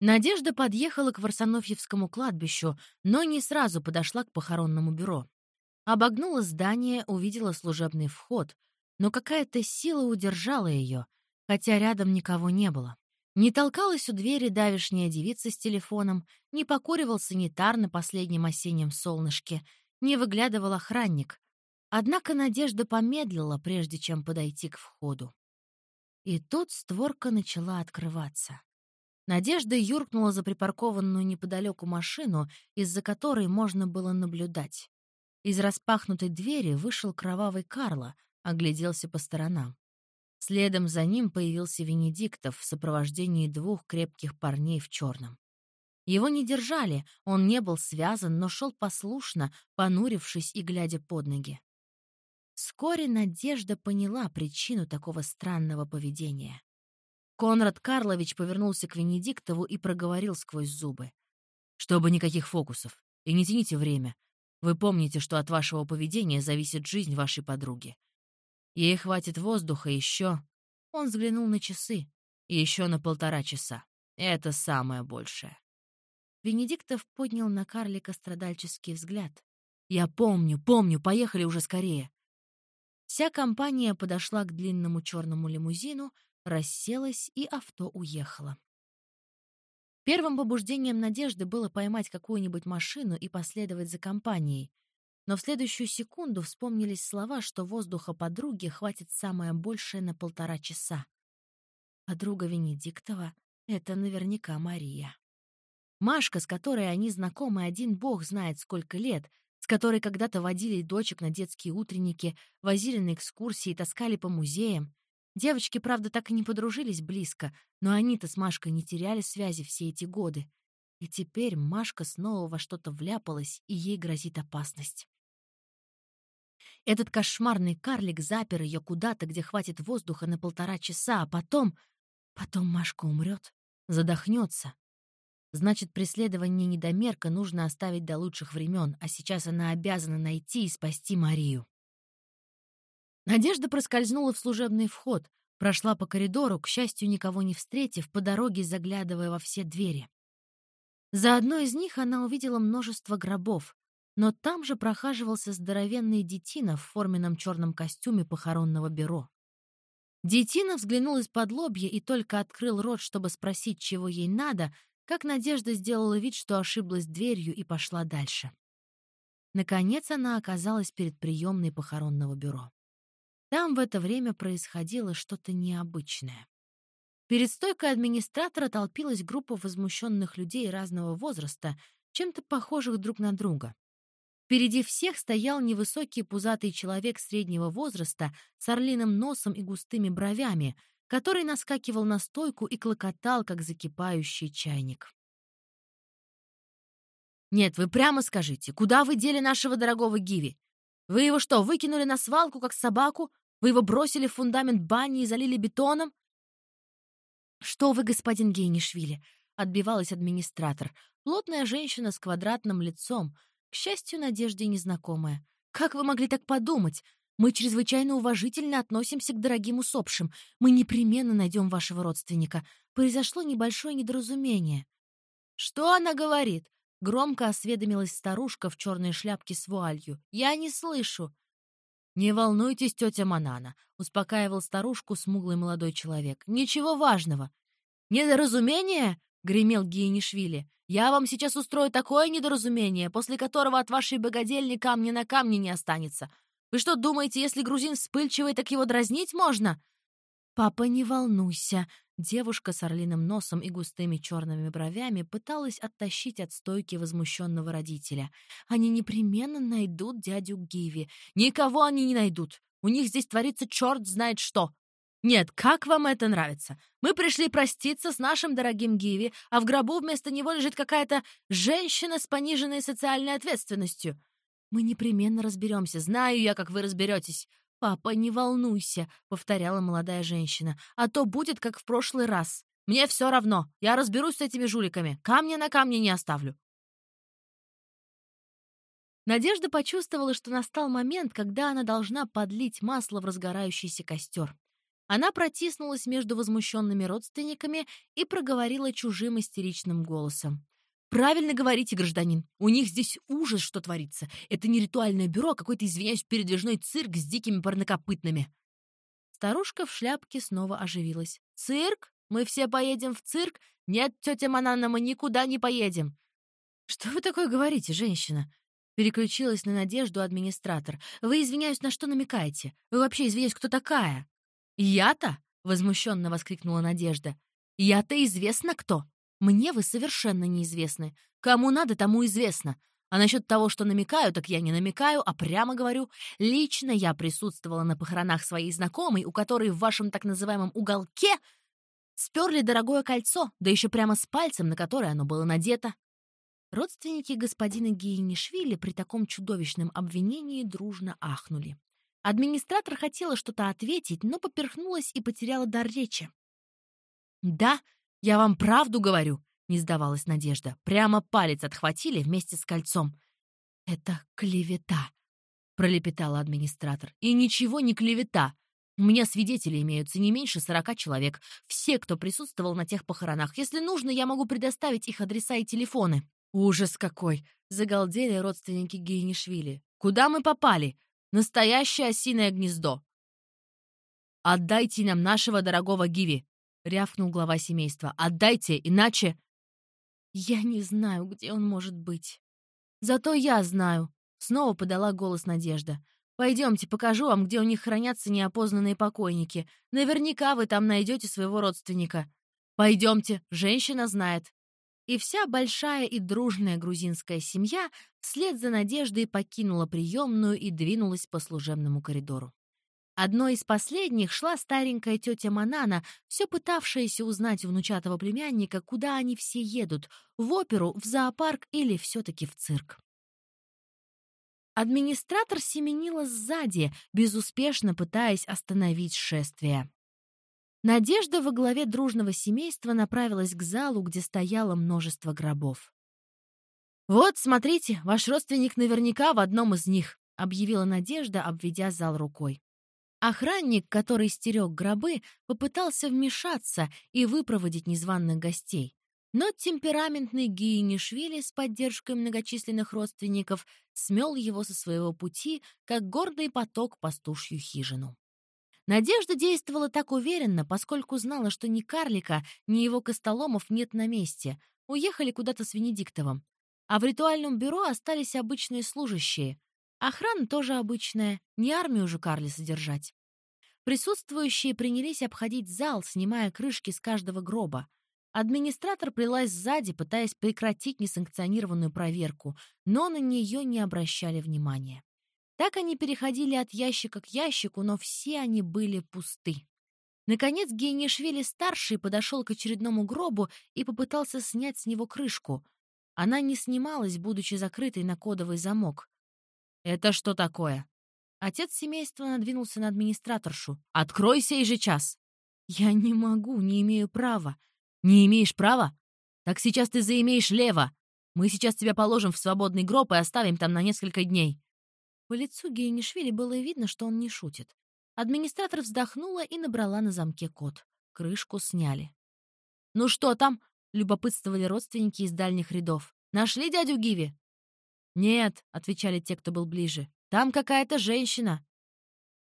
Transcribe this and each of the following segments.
Надежда подъехала к Варсонофьевскому кладбищу, но не сразу подошла к похоронному бюро. Обогнула здание, увидела служебный вход, но какая-то сила удержала ее, хотя рядом никого не было. Не толкалась у двери давишняя девица с телефоном, не покуривал санитар на последнем осеннем солнышке, не выглядывал охранник. Однако Надежда помедлила, прежде чем подойти к входу. И тут створка начала открываться. Надежда юркнула за припаркованную неподалеку машину, из-за которой можно было наблюдать. Из распахнутой двери вышел кровавый Карло, огляделся по сторонам. Следом за ним появился Венедиктов в сопровождении двух крепких парней в черном. Его не держали, он не был связан, но шел послушно, понурившись и глядя под ноги. Вскоре Надежда поняла причину такого странного поведения. Конрад Карлович повернулся к Венедиктову и проговорил сквозь зубы. «Чтобы никаких фокусов. И не тяните время. Вы помните, что от вашего поведения зависит жизнь вашей подруги. Ей хватит воздуха еще...» Он взглянул на часы. «Еще на полтора часа. Это самое большее». Венедиктов поднял на карлика страдальческий взгляд. «Я помню, помню, поехали уже скорее». Вся компания подошла к длинному черному лимузину, расселась, и авто уехало. Первым побуждением Надежды было поймать какую-нибудь машину и последовать за компанией. Но в следующую секунду вспомнились слова, что воздуха подруги хватит самое большее на полтора часа. Подруга Венедиктова — это наверняка Мария. Машка, с которой они знакомы один бог знает сколько лет, с которой когда-то водили дочек на детские утренники, возили на экскурсии, таскали по музеям, Девочки, правда, так и не подружились близко, но они-то с Машкой не теряли связи все эти годы. И теперь Машка снова во что-то вляпалась, и ей грозит опасность. Этот кошмарный карлик запер ее куда-то, где хватит воздуха на полтора часа, а потом... Потом Машка умрет, задохнется. Значит, преследование недомерка нужно оставить до лучших времен, а сейчас она обязана найти и спасти Марию. Надежда проскользнула в служебный вход, прошла по коридору, к счастью, никого не встретив, по дороге заглядывая во все двери. За одной из них она увидела множество гробов, но там же прохаживался здоровенный детина в форменном черном костюме похоронного бюро. Детина взглянул из-под лобья и только открыл рот, чтобы спросить, чего ей надо, как Надежда сделала вид, что ошиблась дверью и пошла дальше. Наконец она оказалась перед приемной похоронного бюро. Там в это время происходило что-то необычное. Перед стойкой администратора толпилась группа возмущенных людей разного возраста, чем-то похожих друг на друга. Впереди всех стоял невысокий пузатый человек среднего возраста с орлиным носом и густыми бровями, который наскакивал на стойку и клокотал, как закипающий чайник. «Нет, вы прямо скажите, куда вы дели нашего дорогого Гиви? Вы его что, выкинули на свалку, как собаку? Вы его бросили в фундамент бани и залили бетоном?» «Что вы, господин Гейнишвили?» — отбивалась администратор. Плотная женщина с квадратным лицом, к счастью, Надежде незнакомая. «Как вы могли так подумать? Мы чрезвычайно уважительно относимся к дорогим усопшим. Мы непременно найдем вашего родственника. Произошло небольшое недоразумение». «Что она говорит?» — громко осведомилась старушка в черной шляпке с вуалью. «Я не слышу». «Не волнуйтесь, тетя Манана», — успокаивал старушку смуглый молодой человек. «Ничего важного». «Недоразумение?» — гремел Гиенишвили. «Я вам сейчас устрою такое недоразумение, после которого от вашей богадельни камня на камне не останется. Вы что, думаете, если грузин вспыльчивый, так его дразнить можно?» «Папа, не волнуйся», Девушка с орлиным носом и густыми черными бровями пыталась оттащить от стойки возмущенного родителя. «Они непременно найдут дядю Гиви. Никого они не найдут. У них здесь творится черт знает что. Нет, как вам это нравится? Мы пришли проститься с нашим дорогим Гиви, а в гробу вместо него лежит какая-то женщина с пониженной социальной ответственностью. Мы непременно разберемся. Знаю я, как вы разберетесь. «Папа, не волнуйся», — повторяла молодая женщина, «а то будет, как в прошлый раз. Мне все равно, я разберусь с этими жуликами, камня на камне не оставлю». Надежда почувствовала, что настал момент, когда она должна подлить масло в разгорающийся костер. Она протиснулась между возмущенными родственниками и проговорила чужим истеричным голосом. «Правильно говорите, гражданин. У них здесь ужас, что творится. Это не ритуальное бюро, а какой-то, извиняюсь, передвижной цирк с дикими парнокопытными». Старушка в шляпке снова оживилась. «Цирк? Мы все поедем в цирк? Нет, тетя Манана, мы никуда не поедем». «Что вы такое говорите, женщина?» Переключилась на Надежду администратор. «Вы, извиняюсь, на что намекаете? Вы вообще, извиняюсь, кто такая?» «Я-то?» — возмущенно воскликнула Надежда. «Я-то известно кто. Мне вы совершенно неизвестны. Кому надо, тому известно. А насчет того, что намекаю, так я не намекаю, а прямо говорю. Лично я присутствовала на похоронах своей знакомой, у которой в вашем так называемом уголке сперли дорогое кольцо, да еще прямо с пальцем, на которое оно было надето. Родственники господина Гейнишвили при таком чудовищном обвинении дружно ахнули. Администратор хотела что-то ответить, но поперхнулась и потеряла дар речи. «Да, я вам правду говорю», — не сдавалась Надежда. Прямо палец отхватили вместе с кольцом. «Это клевета», — пролепетала администратор. «И ничего не клевета. У меня свидетели имеются не меньше сорока человек. Все, кто присутствовал на тех похоронах. Если нужно, я могу предоставить их адреса и телефоны». «Ужас какой!» — загалдели родственники Гейнишвили. «Куда мы попали? Настоящее осиное гнездо!» «Отдайте нам нашего дорогого Гиви!» — рявкнул глава семейства. «Отдайте, иначе...» «Я не знаю, где он может быть». «Зато я знаю!» — снова подала голос Надежда. «Пойдемте, покажу вам, где у них хранятся неопознанные покойники. Наверняка вы там найдете своего родственника. Пойдемте, женщина знает». И вся большая и дружная грузинская семья вслед за Надеждой покинула приемную и двинулась по служебному коридору. Одной из последних шла старенькая тетя Манана, все пытавшаяся узнать у внучатого племянника, куда они все едут — в оперу, в зоопарк или все-таки в цирк. Администратор семенила сзади, безуспешно пытаясь остановить шествие. Надежда во главе дружного семейства направилась к залу, где стояло множество гробов. «Вот, смотрите, ваш родственник наверняка в одном из них», — объявила Надежда, обведя зал рукой. Охранник, который стерег гробы, попытался вмешаться и выпроводить незваных гостей. Но темпераментный Гиенишвили с поддержкой многочисленных родственников смел его со своего пути, как гордый поток пастушью хижину. Надежда действовала так уверенно, поскольку знала, что ни карлика, ни его костоломов нет на месте. Уехали куда-то с Венедиктовым. А в ритуальном бюро остались обычные служащие. Охрана тоже обычная, не армию же Карли содержать. Присутствующие принялись обходить зал, снимая крышки с каждого гроба. Администратор плелась сзади, пытаясь прекратить несанкционированную проверку, но на нее не обращали внимания. Так они переходили от ящика к ящику, но все они были пусты. Наконец Гейнишвили-старший подошел к очередному гробу и попытался снять с него крышку. Она не снималась, будучи закрытой на кодовый замок. «Это что такое?» Отец семейства надвинулся на администраторшу. «Открой сей же час!» «Я не могу, не имею права». «Не имеешь права? Так сейчас ты заимеешь лево. Мы сейчас тебя положим в свободный гроб и оставим там на несколько дней. По лицу Гейнишвили было видно, что он не шутит. Администратор вздохнула и набрала на замке код. Крышку сняли. «Ну что там?» — любопытствовали родственники из дальних рядов. «Нашли дядю Гиви?» «Нет», — отвечали те, кто был ближе. «Там какая-то женщина».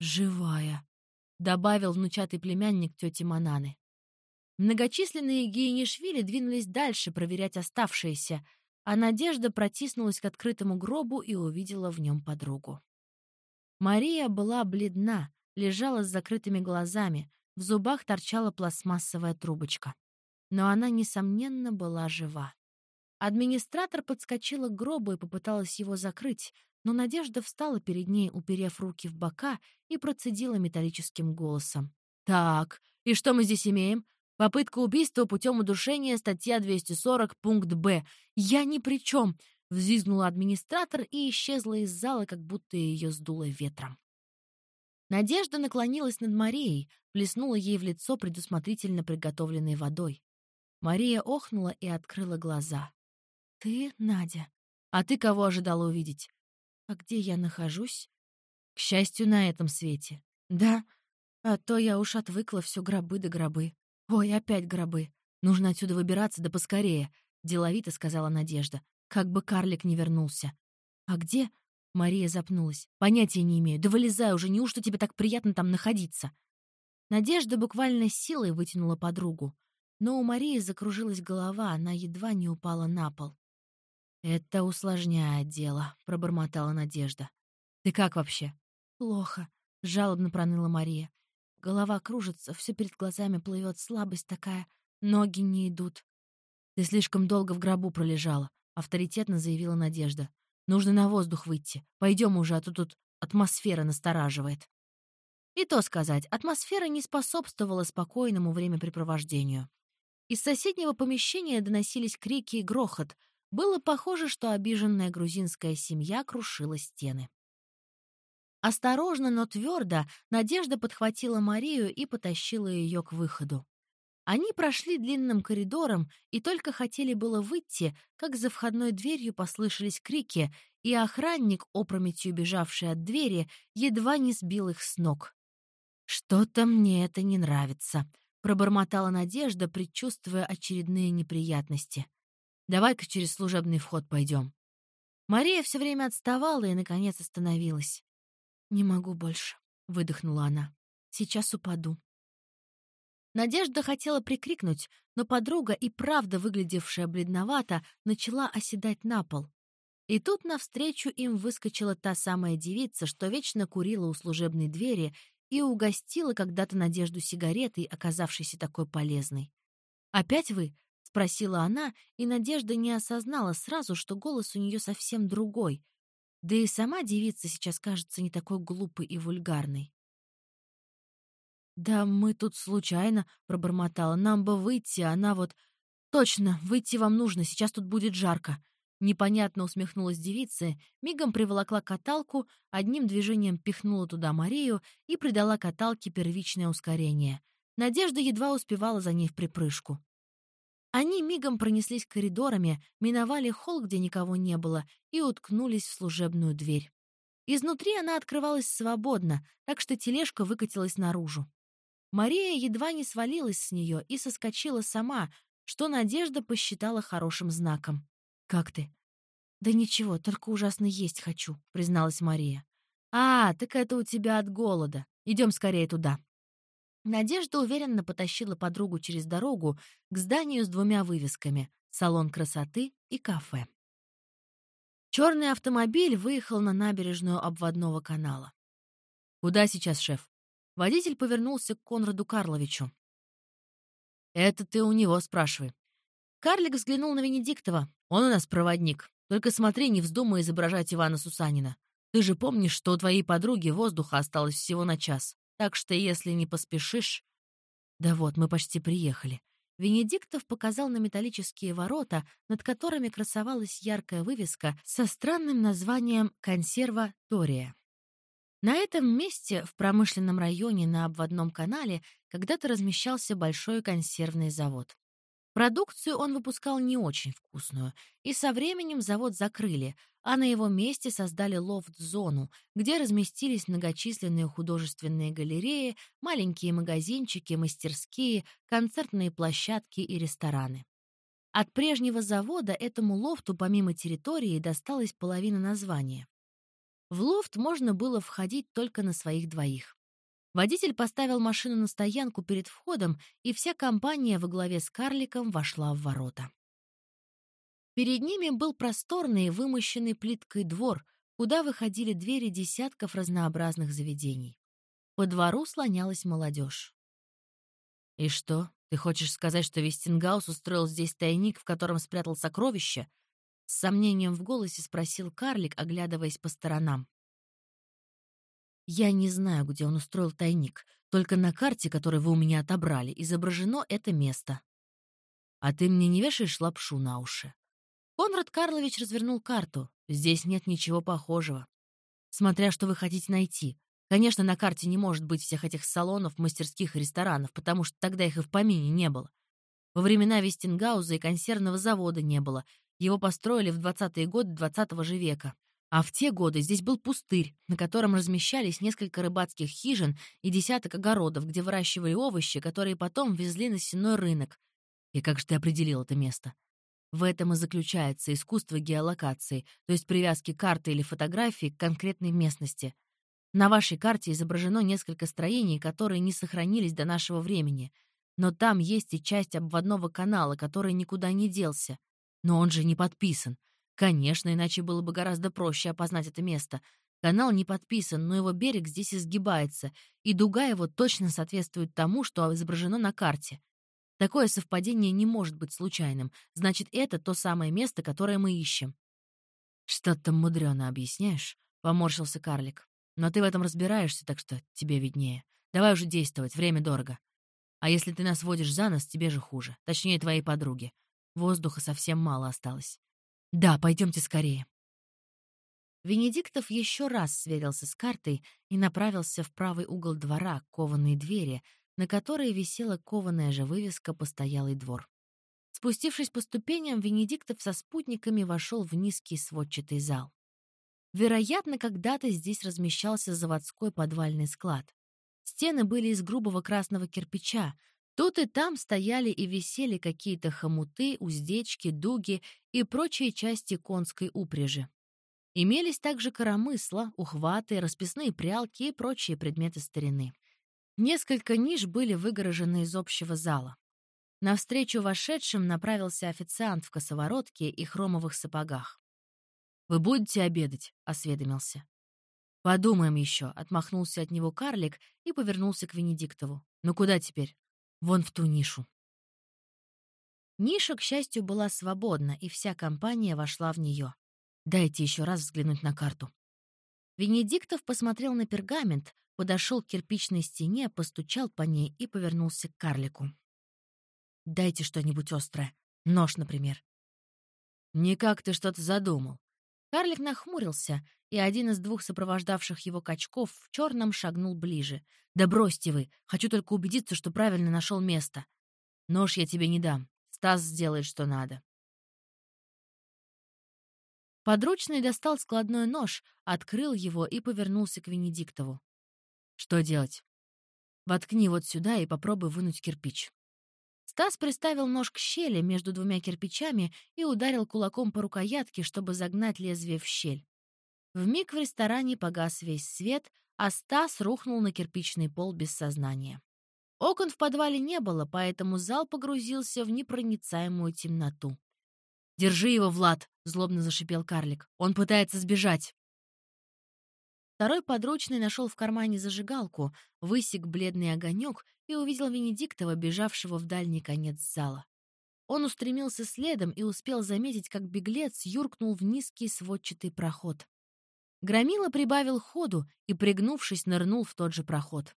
«Живая», — добавил внучатый племянник тети Мананы. Многочисленные гейнишвили двинулись дальше проверять оставшиеся — а Надежда протиснулась к открытому гробу и увидела в нем подругу. Мария была бледна, лежала с закрытыми глазами, в зубах торчала пластмассовая трубочка. Но она, несомненно, была жива. Администратор подскочила к гробу и попыталась его закрыть, но Надежда встала перед ней, уперев руки в бока, и процедила металлическим голосом. «Так, и что мы здесь имеем? Попытка убийства путем удушения, статья 240, пункт Б. Я ни при чем, взвизгнула администратор и исчезла из зала, как будто ее сдуло ветром. Надежда наклонилась над Марией, плеснула ей в лицо предусмотрительно приготовленной водой. Мария охнула и открыла глаза. «Ты, Надя? А ты кого ожидала увидеть?» «А где я нахожусь?» «К счастью, на этом свете». «Да, А то я уж отвыкла все гробы да гробы. Ой, опять гробы. Нужно отсюда выбираться, да поскорее», — деловито сказала Надежда. «Как бы карлик не вернулся». «А где?» — Мария запнулась. «Понятия не имею. Да вылезай уже, неужто тебе так приятно там находиться?» Надежда буквально силой вытянула подругу. Но у Марии закружилась голова, она едва не упала на пол. «Это усложняет дело», — пробормотала Надежда. «Ты как вообще?» «Плохо», — жалобно проныла Мария. Голова кружится, все перед глазами плывет, слабость такая, ноги не идут. «Ты слишком долго в гробу пролежала», — авторитетно заявила Надежда. «Нужно на воздух выйти. Пойдем уже, а то тут атмосфера настораживает». И то сказать, атмосфера не способствовала спокойному времяпрепровождению. Из соседнего помещения доносились крики и грохот. Было похоже, что обиженная грузинская семья крушила стены. Осторожно, но твердо Надежда подхватила Марию и потащила ее к выходу. Они прошли длинным коридором и только хотели было выйти, как за входной дверью послышались крики, и охранник, опрометью бежавший от двери, едва не сбил их с ног. «Что-то мне это не нравится», Пробормотала Надежда, предчувствуя очередные неприятности. «Давай-ка через служебный вход пойдем». Мария все время отставала и, наконец, остановилась. «Не могу больше», — выдохнула она. «Сейчас упаду». Надежда хотела прикрикнуть, но подруга, и правда выглядевшая бледновато, начала оседать на пол. И тут навстречу им выскочила та самая девица, что вечно курила у служебной двери и угостила когда-то Надежду сигаретой, оказавшейся такой полезной. «Опять вы?» — спросила она, и Надежда не осознала сразу, что голос у нее совсем другой. Да и сама девица сейчас кажется не такой глупой и вульгарной. «Да мы тут случайно», — пробормотала. «Нам бы выйти, она вот...» «Точно, выйти вам нужно, сейчас тут будет жарко. Непонятно усмехнулась девица, мигом приволокла каталку, одним движением пихнула туда Марию и придала каталке первичное ускорение. Надежда едва успевала за ней в припрыжку. Они мигом пронеслись коридорами, миновали холл, где никого не было, и уткнулись в служебную дверь. Изнутри она открывалась свободно, так что тележка выкатилась наружу. Мария едва не свалилась с нее и соскочила сама, что Надежда посчитала хорошим знаком. «Как ты?» «Да ничего, только ужасно есть хочу», — призналась Мария. «А, так это у тебя от голода. Идем скорее туда». Надежда уверенно потащила подругу через дорогу к зданию с двумя вывесками — салон красоты и кафе. Черный автомобиль выехал на набережную обводного канала. «Куда сейчас, шеф?» Водитель повернулся к Конраду Карловичу. «Это ты у него спрашивай». Карлик взглянул на Венедиктова. Он у нас проводник. Только смотри, не вздумай изображать Ивана Сусанина. Ты же помнишь, что у твоей подруги воздуха осталось всего на час. Так что если не поспешишь... Да вот, мы почти приехали. Венедиктов показал на металлические ворота, над которыми красовалась яркая вывеска со странным названием «Консерва Тория». На этом месте, в промышленном районе на обводном канале, когда-то размещался большой консервный завод. Продукцию он выпускал не очень вкусную, и со временем завод закрыли, а на его месте создали лофт-зону, где разместились многочисленные художественные галереи, маленькие магазинчики, мастерские, концертные площадки и рестораны. От прежнего завода этому лофту помимо территории досталась половина названия. В лофт можно было входить только на своих двоих. Водитель поставил машину на стоянку перед входом, и вся компания во главе с карликом вошла в ворота. Перед ними был просторный, вымощенный плиткой двор, куда выходили двери десятков разнообразных заведений. По двору слонялась молодежь. «И что, ты хочешь сказать, что Вестингаус устроил здесь тайник, в котором спрятал сокровища?» С сомнением в голосе спросил карлик, оглядываясь по сторонам. Я не знаю, где он устроил тайник. Только на карте, которую вы у меня отобрали, изображено это место. А ты мне не вешаешь лапшу на уши? Конрад Карлович развернул карту. Здесь нет ничего похожего. Смотря что вы хотите найти. Конечно, на карте не может быть всех этих салонов, мастерских и ресторанов, потому что тогда их и в помине не было. Во времена Вестингауза и консервного завода не было. Его построили в 20-е годы 20 -го же века. А в те годы здесь был пустырь, на котором размещались несколько рыбацких хижин и десяток огородов, где выращивали овощи, которые потом везли на сенной рынок. И как же ты определил это место? В этом и заключается искусство геолокации, то есть привязки карты или фотографии к конкретной местности. На вашей карте изображено несколько строений, которые не сохранились до нашего времени. Но там есть и часть обводного канала, который никуда не делся. Но он же не подписан. Конечно, иначе было бы гораздо проще опознать это место. Канал не подписан, но его берег здесь изгибается, и дуга его точно соответствует тому, что изображено на карте. Такое совпадение не может быть случайным. Значит, это то самое место, которое мы ищем. «Что-то мудрено объясняешь», — поморщился карлик. «Но ты в этом разбираешься, так что тебе виднее. Давай уже действовать, время дорого. А если ты нас водишь за нос, тебе же хуже. Точнее, твоей подруге. Воздуха совсем мало осталось. Да, пойдемте скорее». Венедиктов еще раз сверился с картой и направился в правый угол двора, кованые двери, на которой висела кованая же вывеска «Постоялый двор». Спустившись по ступеням, Венедиктов со спутниками вошел в низкий сводчатый зал. Вероятно, когда-то здесь размещался заводской подвальный склад. Стены были из грубого красного кирпича. Тут и там стояли и висели какие-то хомуты, уздечки, дуги и прочие части конской упряжи. Имелись также коромысла, ухваты, расписные прялки и прочие предметы старины. Несколько ниш были выгорожены из общего зала. Навстречу вошедшим направился официант в косоворотке и хромовых сапогах. «Вы будете обедать?» — осведомился. «Подумаем еще», — отмахнулся от него карлик и повернулся к Венедиктову. «Ну куда теперь?» «Вон в ту нишу». Ниша, к счастью, была свободна, и вся компания вошла в нее. «Дайте еще раз взглянуть на карту». Венедиктов посмотрел на пергамент, подошел к кирпичной стене, постучал по ней и повернулся к карлику. «Дайте что-нибудь острое. Нож, например». «Никак ты что-то задумал». Карлик нахмурился, и один из двух сопровождавших его качков в черном шагнул ближе. «Да бросьте вы! Хочу только убедиться, что правильно нашел место. Нож я тебе не дам. Стас сделает, что надо». Подручный достал складной нож, открыл его и повернулся к Венедиктову. Что делать? Воткни вот сюда и попробуй вынуть кирпич. Стас приставил нож к щели между двумя кирпичами и ударил кулаком по рукоятке, чтобы загнать лезвие в щель. Вмиг в ресторане погас весь свет, а Стас рухнул на кирпичный пол без сознания. Окон в подвале не было, поэтому зал погрузился в непроницаемую темноту. «Держи его, Влад!» — злобно зашипел карлик. «Он пытается сбежать!» Второй подручный нашел в кармане зажигалку, высек бледный огонек и увидел Венедиктова, бежавшего в дальний конец зала. Он устремился следом и успел заметить, как беглец юркнул в низкий сводчатый проход. Громила прибавил ходу и, пригнувшись, нырнул в тот же проход.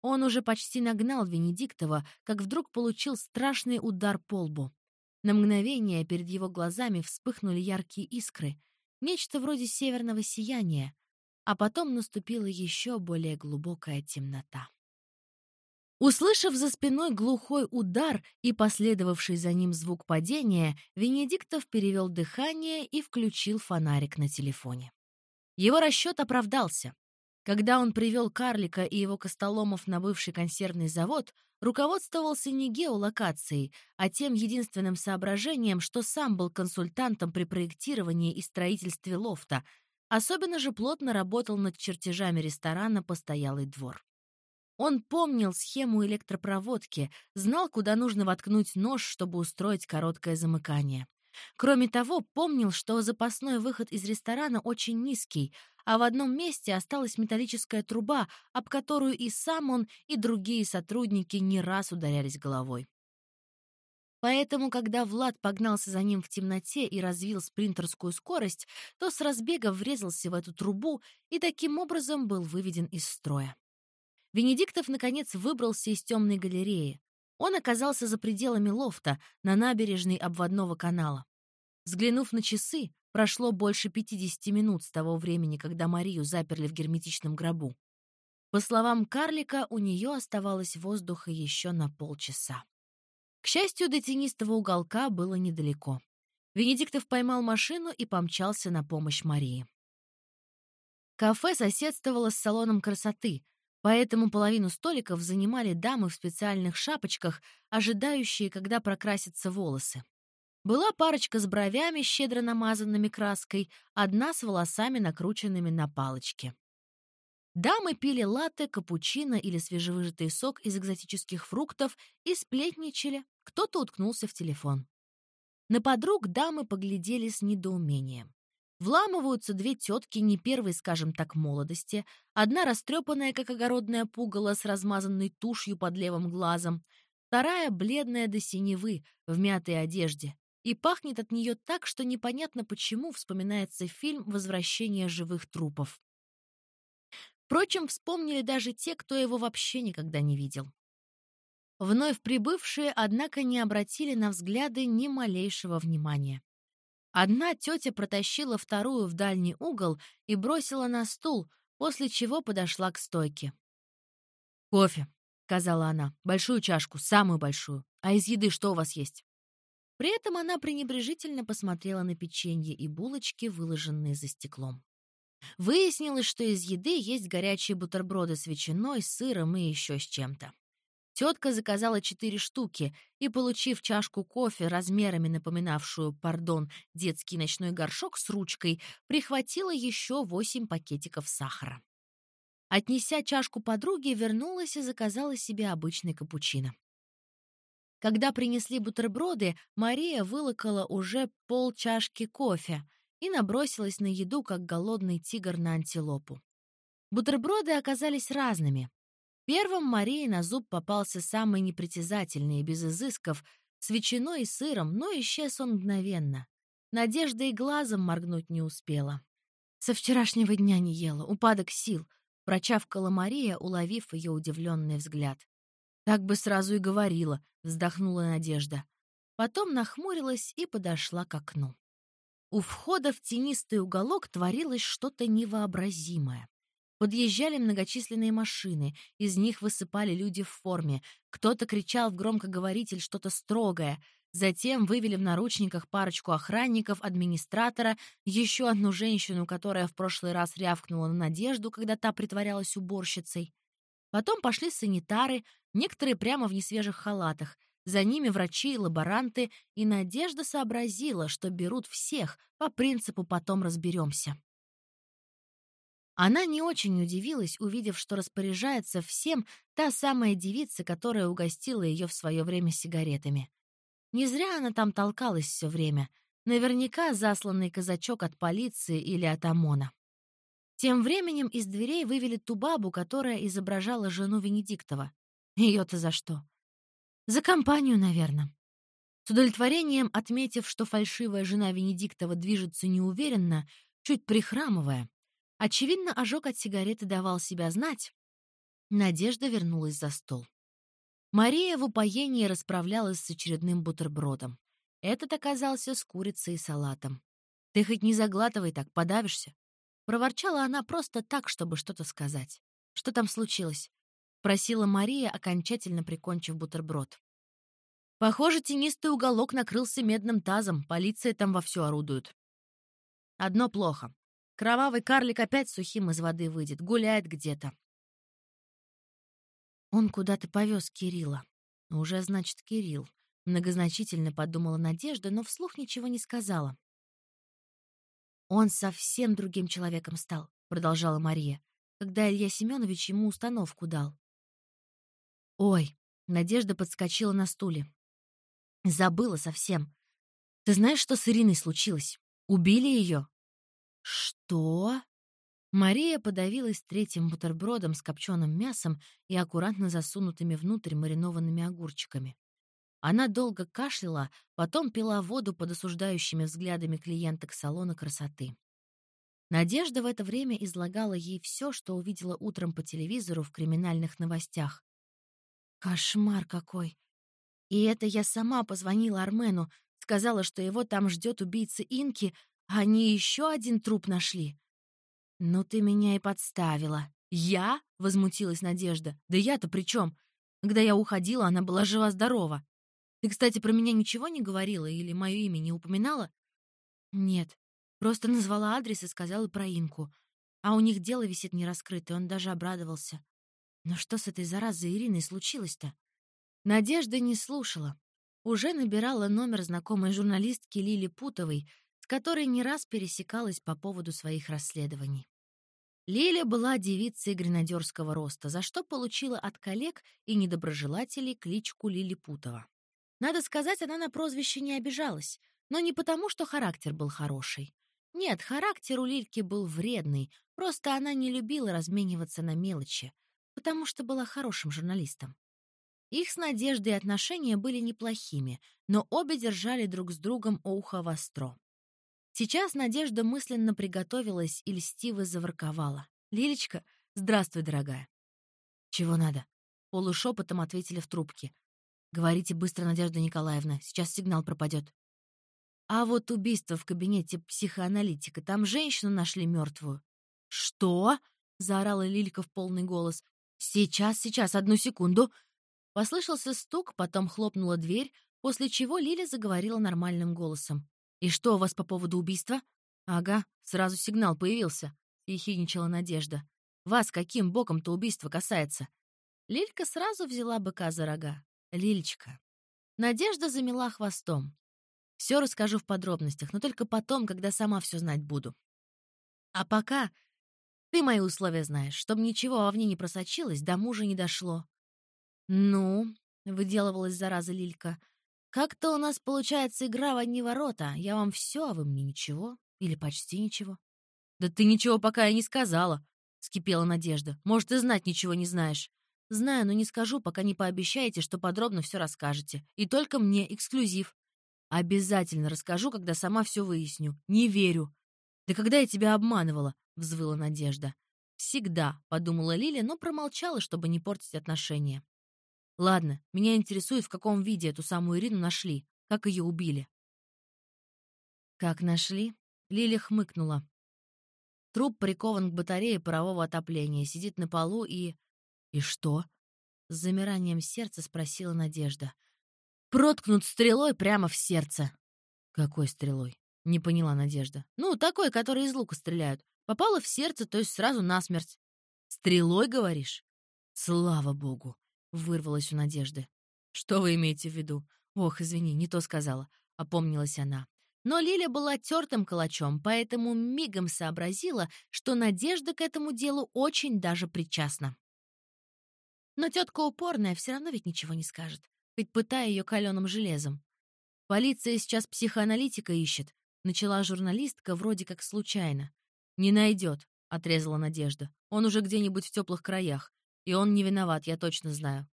Он уже почти нагнал Венедиктова, как вдруг получил страшный удар по лбу. На мгновение перед его глазами вспыхнули яркие искры, нечто вроде северного сияния, а потом наступила еще более глубокая темнота. Услышав за спиной глухой удар и последовавший за ним звук падения, Венедиктов перевел дыхание и включил фонарик на телефоне. Его расчет оправдался. Когда он привел карлика и его костоломов на бывший консервный завод, руководствовался не геолокацией, а тем единственным соображением, что сам был консультантом при проектировании и строительстве лофта, Особенно же плотно работал над чертежами ресторана «Постоялый двор». Он помнил схему электропроводки, знал, куда нужно воткнуть нож, чтобы устроить короткое замыкание. Кроме того, помнил, что запасной выход из ресторана очень низкий, а в одном месте осталась металлическая труба, об которую и сам он, и другие сотрудники не раз ударялись головой. Поэтому, когда Влад погнался за ним в темноте и развил спринтерскую скорость, то с разбега врезался в эту трубу и таким образом был выведен из строя. Венедиктов, наконец, выбрался из темной галереи. Он оказался за пределами лофта, на набережной обводного канала. Взглянув на часы, прошло больше 50 минут с того времени, когда Марию заперли в герметичном гробу. По словам карлика, у нее оставалось воздуха еще на полчаса. К счастью, до тенистого уголка было недалеко. Венедиктов поймал машину и помчался на помощь Марии. Кафе соседствовало с салоном красоты, поэтому половину столиков занимали дамы в специальных шапочках, ожидающие, когда прокрасятся волосы. Была парочка с бровями, щедро намазанными краской, одна с волосами, накрученными на палочке. Дамы пили латте, капучино или свежевыжатый сок из экзотических фруктов и сплетничали, кто-то уткнулся в телефон. На подруг дамы поглядели с недоумением. Вламываются две тетки не первой, скажем так, молодости, одна растрепанная, как огородная пугало, с размазанной тушью под левым глазом, вторая бледная до синевы, в мятой одежде, и пахнет от нее так, что непонятно почему вспоминается фильм «Возвращение живых трупов». Впрочем, вспомнили даже те, кто его вообще никогда не видел. Вновь прибывшие, однако, не обратили на взгляды ни малейшего внимания. Одна тетя протащила вторую в дальний угол и бросила на стул, после чего подошла к стойке. «Кофе», — сказала она, — «большую чашку, самую большую. А из еды что у вас есть?» При этом она пренебрежительно посмотрела на печенье и булочки, выложенные за стеклом. Выяснилось, что из еды есть горячие бутерброды с ветчиной, сыром и еще с чем-то. Тетка заказала четыре штуки и, получив чашку кофе, размерами напоминавшую, пардон, детский ночной горшок с ручкой, прихватила еще восемь пакетиков сахара. Отнеся чашку подруге, вернулась и заказала себе обычный капучино. Когда принесли бутерброды, Мария вылокала уже пол чашки кофе и набросилась на еду, как голодный тигр на антилопу. Бутерброды оказались разными. Первым Марии на зуб попался самый непритязательный, без изысков, с ветчиной и сыром, но исчез он мгновенно. Надежда и глазом моргнуть не успела. Со вчерашнего дня не ела, упадок сил, прочавкала Мария, уловив ее удивленный взгляд. Так бы сразу и говорила, вздохнула Надежда. Потом нахмурилась и подошла к окну. У входа в тенистый уголок творилось что-то невообразимое. Подъезжали многочисленные машины, из них высыпали люди в форме. Кто-то кричал в громкоговоритель что-то строгое. Затем вывели в наручниках парочку охранников, администратора, еще одну женщину, которая в прошлый раз рявкнула на Надежду, когда та притворялась уборщицей. Потом пошли санитары, некоторые прямо в несвежих халатах. За ними врачи и лаборанты, и Надежда сообразила, что берут всех, по принципу «потом разберемся». Она не очень удивилась, увидев, что распоряжается всем та самая девица, которая угостила ее в свое время сигаретами. Не зря она там толкалась все время. Наверняка засланный казачок от полиции или от ОМОНа. Тем временем из дверей вывели ту бабу, которая изображала жену Венедиктова. Ее-то за что? За компанию, наверное. С удовлетворением отметив, что фальшивая жена Венедиктова движется неуверенно, чуть прихрамывая, Очевидно, ожог от сигареты давал себя знать. Надежда вернулась за стол. Мария в упоении расправлялась с очередным бутербродом. Этот оказался с курицей и салатом. «Ты хоть не заглатывай так, подавишься». Проворчала она просто так, чтобы что-то сказать. «Что там случилось?» — просила Мария, окончательно прикончив бутерброд. «Похоже, тенистый уголок накрылся медным тазом, полиция там вовсю орудует. Одно плохо. Кровавый карлик опять сухим из воды выйдет, гуляет где-то. Он куда-то повез Кирилла. Уже, значит, Кирилл. Многозначительно подумала Надежда, но вслух ничего не сказала. «Он совсем другим человеком стал», — продолжала Мария, когда Илья Семенович ему установку дал. «Ой», — Надежда подскочила на стуле. «Забыла совсем. Ты знаешь, что с Ириной случилось? Убили ее?» «Что?» Мария подавилась третьим бутербродом с копченым мясом и аккуратно засунутыми внутрь маринованными огурчиками. Она долго кашляла, потом пила воду под осуждающими взглядами клиенток салона красоты. Надежда в это время излагала ей все, что увидела утром по телевизору в криминальных новостях. «Кошмар какой! И это я сама позвонила Армену, сказала, что его там ждет убийца Инки, они еще один труп нашли. Ну ты меня и подставила. Я? Возмутилась Надежда. Да я-то при чем? Когда я уходила, она была жива-здорова. Ты, кстати, про меня ничего не говорила или мое имя не упоминала? Нет. Просто назвала адрес и сказала про Инку. А у них дело висит нераскрытое, он даже обрадовался. Но что с этой заразой Ириной случилось-то? Надежда не слушала. Уже набирала номер знакомой журналистки Лили Путовой, которой не раз пересекалась по поводу своих расследований. Лиля была девицей гренадерского роста, за что получила от коллег и недоброжелателей кличку Лили Путова. Надо сказать, она на прозвище не обижалась, но не потому, что характер был хороший. Нет, характер у Лильки был вредный, просто она не любила размениваться на мелочи, потому что была хорошим журналистом. Их с Надеждой отношения были неплохими, но обе держали друг с другом ухо востро. Сейчас Надежда мысленно приготовилась и льстиво заворковала. «Лилечка, здравствуй, дорогая». «Чего надо?» — полушепотом ответили в трубке. «Говорите быстро, Надежда Николаевна, сейчас сигнал пропадет». «А вот убийство в кабинете психоаналитика, там женщину нашли мертвую». «Что?» — заорала Лилька в полный голос. «Сейчас, сейчас, одну секунду». Послышался стук, потом хлопнула дверь, после чего Лиля заговорила нормальным голосом. «И что у вас по поводу убийства?» «Ага, сразу сигнал появился», — ехидничала Надежда. «Вас каким боком-то убийство касается?» Лилька сразу взяла быка за рога. «Лилечка». Надежда замела хвостом. Все расскажу в подробностях, но только потом, когда сама все знать буду. А пока ты мои условия знаешь, чтобы ничего во мне не просочилось, до мужа не дошло. Ну, выделывалась зараза Лилька, как-то у нас получается игра в одни ворота. Я вам все, а вы мне ничего. Или почти ничего. Да ты ничего пока и не сказала, вскипела Надежда. Может, и знать ничего не знаешь. Знаю, но не скажу, пока не пообещаете, что подробно все расскажете. И только мне, эксклюзив. Обязательно расскажу, когда сама все выясню. Не верю. Да когда я тебя обманывала, взвыла Надежда. Всегда, подумала Лиля, но промолчала, чтобы не портить отношения. Ладно, меня интересует, в каком виде эту самую Ирину нашли, как ее убили. Как нашли? Лиля хмыкнула. Труп прикован к батарее парового отопления, сидит на полу и... И что? С замиранием сердца спросила Надежда. Проткнут стрелой прямо в сердце. Какой стрелой? Не поняла Надежда. Ну, такой, который из лука стреляют. Попала в сердце, то есть сразу насмерть. Стрелой, говоришь? Слава богу. — вырвалось у Надежды. «Что вы имеете в виду? Ох, извини, не то сказала», — опомнилась она. Но Лиля была тертым калачом, поэтому мигом сообразила, что Надежда к этому делу очень даже причастна. Но тетка упорная все равно ведь ничего не скажет, ведь пытая ее каленым железом. «Полиция сейчас психоаналитика ищет», — начала журналистка вроде как случайно. «Не найдет», — отрезала Надежда. «Он уже где-нибудь в теплых краях. И он не виноват, я точно знаю.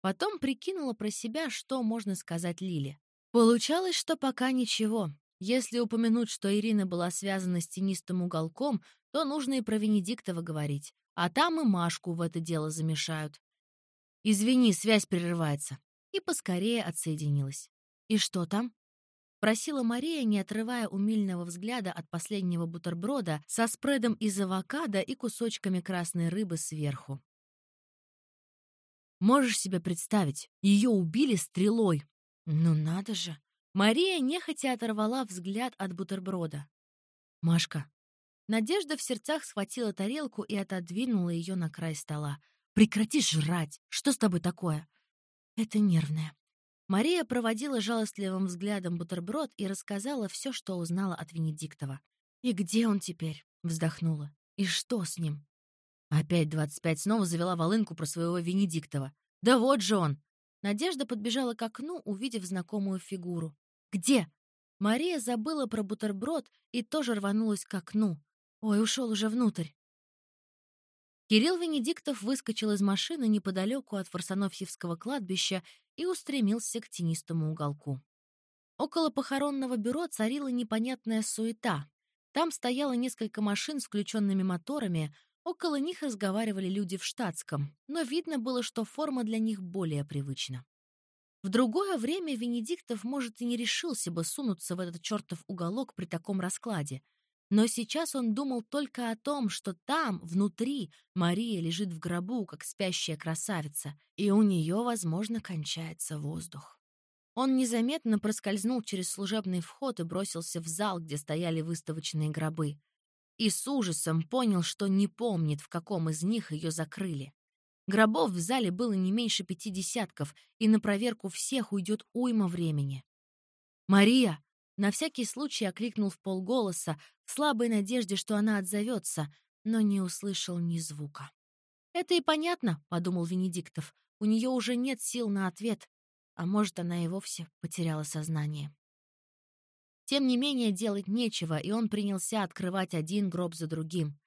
Потом прикинула про себя, что можно сказать Лиле. Получалось, что пока ничего. Если упомянуть, что Ирина была связана с тенистым уголком, то нужно и про Венедиктова говорить. А там и Машку в это дело замешают. «Извини, связь прерывается». И поскорее отсоединилась. «И что там?» Просила Мария, не отрывая умильного взгляда от последнего бутерброда со спредом из авокадо и кусочками красной рыбы сверху. Можешь себе представить, ее убили стрелой. Ну надо же. Мария нехотя оторвала взгляд от бутерброда. Машка. Надежда в сердцах схватила тарелку и отодвинула ее на край стола. Прекрати жрать. Что с тобой такое? Это нервное. Мария проводила жалостливым взглядом бутерброд и рассказала все, что узнала от Венедиктова. «И где он теперь?» — вздохнула. «И что с ним?» Опять двадцать пять снова завела волынку про своего Венедиктова. «Да вот же он!» Надежда подбежала к окну, увидев знакомую фигуру. «Где?» Мария забыла про бутерброд и тоже рванулась к окну. Ой, ушел уже внутрь. Кирилл Венедиктов выскочил из машины неподалеку от Фарсонофьевского кладбища и устремился к тенистому уголку. Около похоронного бюро царила непонятная суета. Там стояло несколько машин с включенными моторами, Около них разговаривали люди в штатском, но видно было, что форма для них более привычна. В другое время Венедиктов, может, и не решился бы сунуться в этот чертов уголок при таком раскладе. Но сейчас он думал только о том, что там, внутри, Мария лежит в гробу, как спящая красавица, и у нее, возможно, кончается воздух. Он незаметно проскользнул через служебный вход и бросился в зал, где стояли выставочные гробы. И с ужасом понял, что не помнит, в каком из них ее закрыли. Гробов в зале было не меньше пяти десятков, и на проверку всех уйдет уйма времени. «Мария!» — на всякий случай окликнул в полголоса, в слабой надежде, что она отзовется, но не услышал ни звука. «Это и понятно», — подумал Венедиктов. «У нее уже нет сил на ответ, а может, она и вовсе потеряла сознание». Тем не менее, делать нечего, и он принялся открывать один гроб за другим.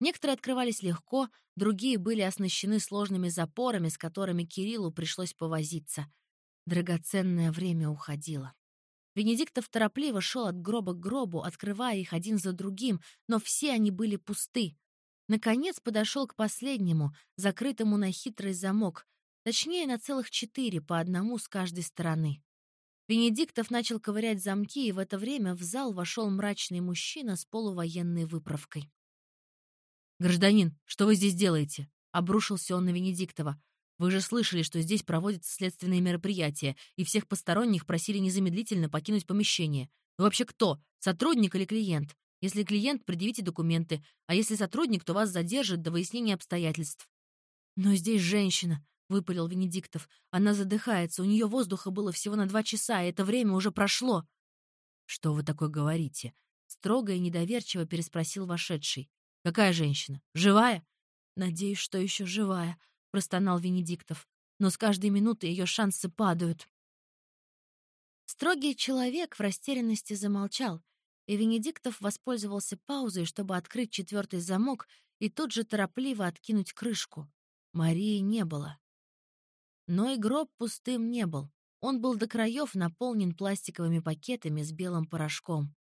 Некоторые открывались легко, другие были оснащены сложными запорами, с которыми Кириллу пришлось повозиться. Драгоценное время уходило. Венедиктов торопливо шел от гроба к гробу, открывая их один за другим, но все они были пусты. Наконец подошел к последнему, закрытому на хитрый замок, точнее, на целых четыре, по одному с каждой стороны. Венедиктов начал ковырять замки, и в это время в зал вошел мрачный мужчина с полувоенной выправкой. «Гражданин, что вы здесь делаете?» — обрушился он на Венедиктова. «Вы же слышали, что здесь проводятся следственные мероприятия, и всех посторонних просили незамедлительно покинуть помещение. Вы вообще кто? Сотрудник или клиент? Если клиент, предъявите документы, а если сотрудник, то вас задержат до выяснения обстоятельств». «Но здесь женщина», — выпалил Венедиктов. «Она задыхается, у нее воздуха было всего на два часа, и это время уже прошло». «Что вы такое говорите?» — строго и недоверчиво переспросил вошедший. «Какая женщина? Живая?» «Надеюсь, что еще живая», — простонал Венедиктов. «Но с каждой минутой ее шансы падают». Строгий человек в растерянности замолчал, и Венедиктов воспользовался паузой, чтобы открыть четвертый замок и тут же торопливо откинуть крышку. Марии не было. Но и гроб пустым не был. Он был до краев наполнен пластиковыми пакетами с белым порошком.